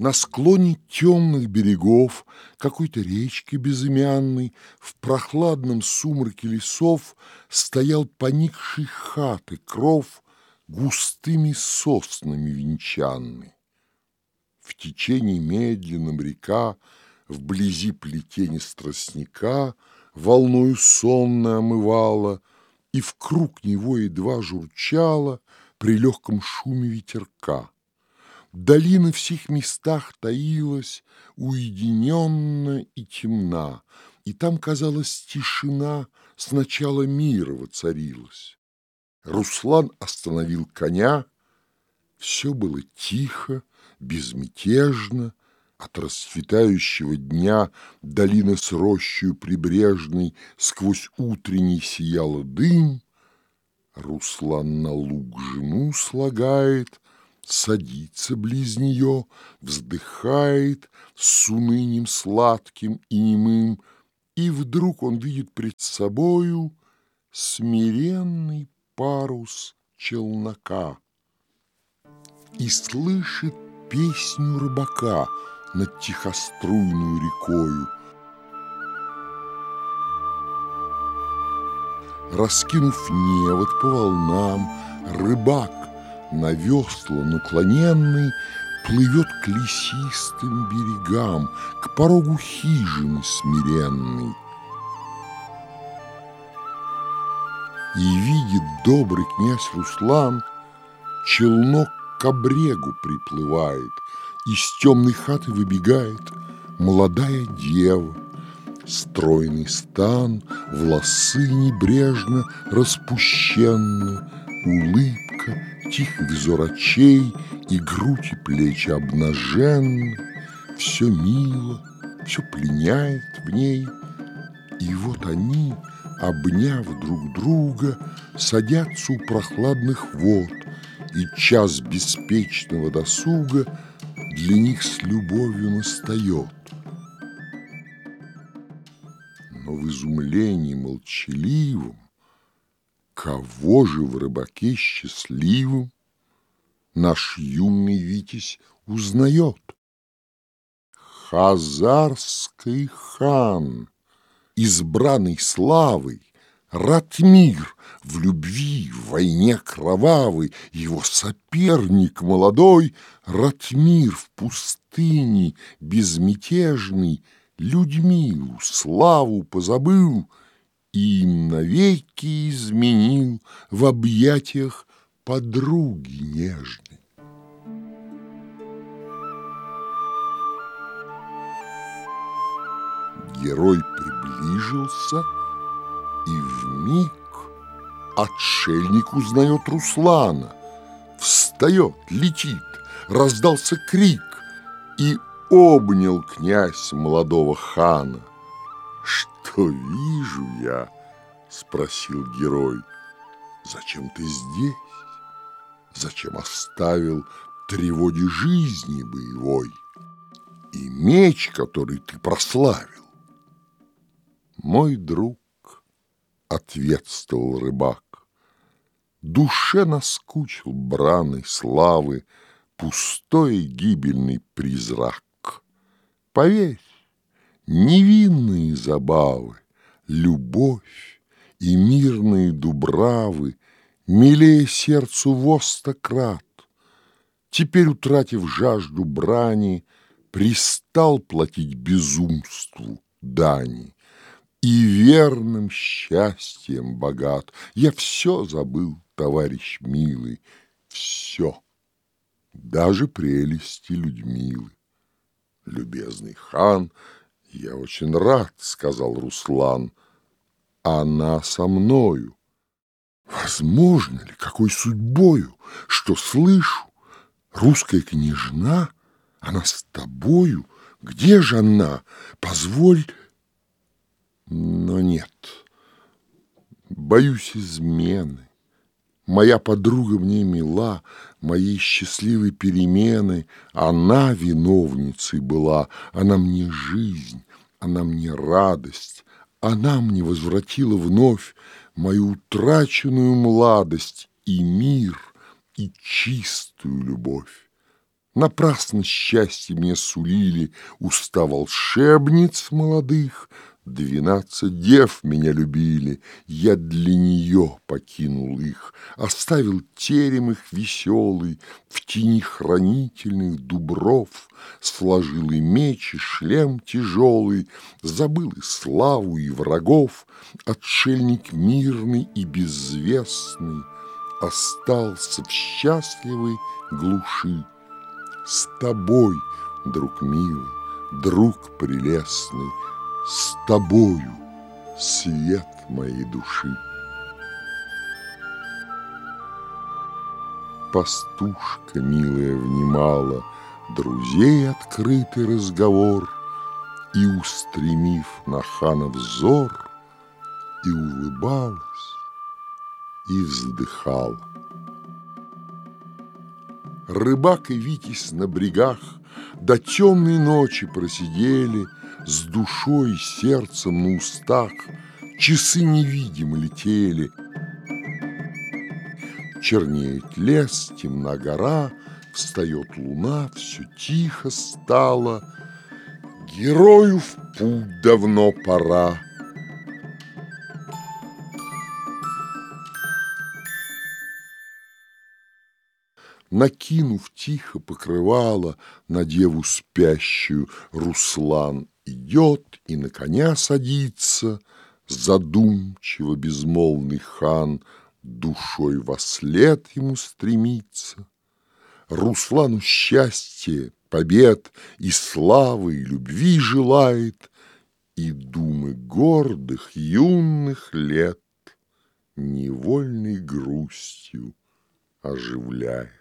на склоне темных берегов какой-то речки безымянной в прохладном сумраке лесов стоял поникший хаты кров густыми соснами венчанный. В течении медленном река, вблизи плетени тростника волною сонно омывала, и в круг него едва журчала при легком шуме ветерка. Долина в всех местах таилась, уединенно и темна, и там, казалось, тишина сначала мира воцарилась. Руслан остановил коня, все было тихо, безмятежно, от расцветающего дня долина с рощью прибрежной сквозь утренний сияла дым. Руслан на луг жену слагает, садится близ нее, вздыхает с унынием сладким и немым, и вдруг он видит пред собою смиренный парус челнока и слышит песню рыбака над тихоструйную рекою. Раскинув невод по волнам, рыбак на весла наклоненный Плывет к лесистым берегам, к порогу хижины смиренной. И видит добрый князь Руслан, челнок к обрегу приплывает, Из темной хаты выбегает молодая дева, Стройный стан, волосы небрежно распущенны, Улыбка, тихий взор очей И грудь и плечи обнаженны, Все мило, все пленяет в ней. И вот они, обняв друг друга, Садятся у прохладных вод, и час беспечного досуга для них с любовью настает. Но в изумлении молчаливом Кого же в рыбаке счастливым Наш юный Витязь узнает? Хазарский хан, избранный славой, Ратмир в любви, в войне кровавой, Его соперник молодой, Ратмир в пустыне безмятежный, Людьмилу славу позабыл, И навеки изменил В объятиях подруги нежной. Герой приближился — и в миг отшельник узнает Руслана. Встает, летит, раздался крик, и обнял князь молодого хана. «Что вижу я?» — спросил герой. «Зачем ты здесь? Зачем оставил тревоги жизни боевой и меч, который ты прославил?» Мой друг ответствовал рыбак. Душе наскучил браной славы Пустой гибельный призрак. Поверь, невинные забавы, Любовь и мирные дубравы Милее сердцу во. Теперь, утратив жажду брани, Пристал платить безумству дани и верным счастьем богат. Я все забыл, товарищ милый, все, даже прелести Людмилы. Любезный хан, я очень рад, сказал Руслан, она со мною. Возможно ли, какой судьбою, что слышу, русская княжна, она с тобою, где же она? Позволь но нет, боюсь измены. Моя подруга мне мила, моей счастливой перемены. Она виновницей была, она мне жизнь, она мне радость. Она мне возвратила вновь мою утраченную младость и мир, и чистую любовь. Напрасно счастье мне сулили Уста волшебниц молодых, Двенадцать дев меня любили, Я для нее покинул их, Оставил терем их веселый В тени хранительных дубров, Сложил и меч, и шлем тяжелый, Забыл и славу, и врагов, Отшельник мирный и безвестный Остался в счастливой глуши. С тобой, друг милый, друг прелестный, с тобою свет моей души. Пастушка милая внимала Друзей открытый разговор И, устремив на хана взор, И улыбалась, и вздыхала. Рыбак и Витязь на брегах До темной ночи просидели — с душой сердцем на устах Часы невидимо летели. Чернеет лес, темна гора, Встает луна, все тихо стало. Герою в путь давно пора. Накинув тихо покрывало На деву спящую, Руслан идет и на коня садится, Задумчиво безмолвный хан Душой во след ему стремится. Руслану счастье, побед и славы, и любви желает, И думы гордых юных лет Невольной грустью оживляет.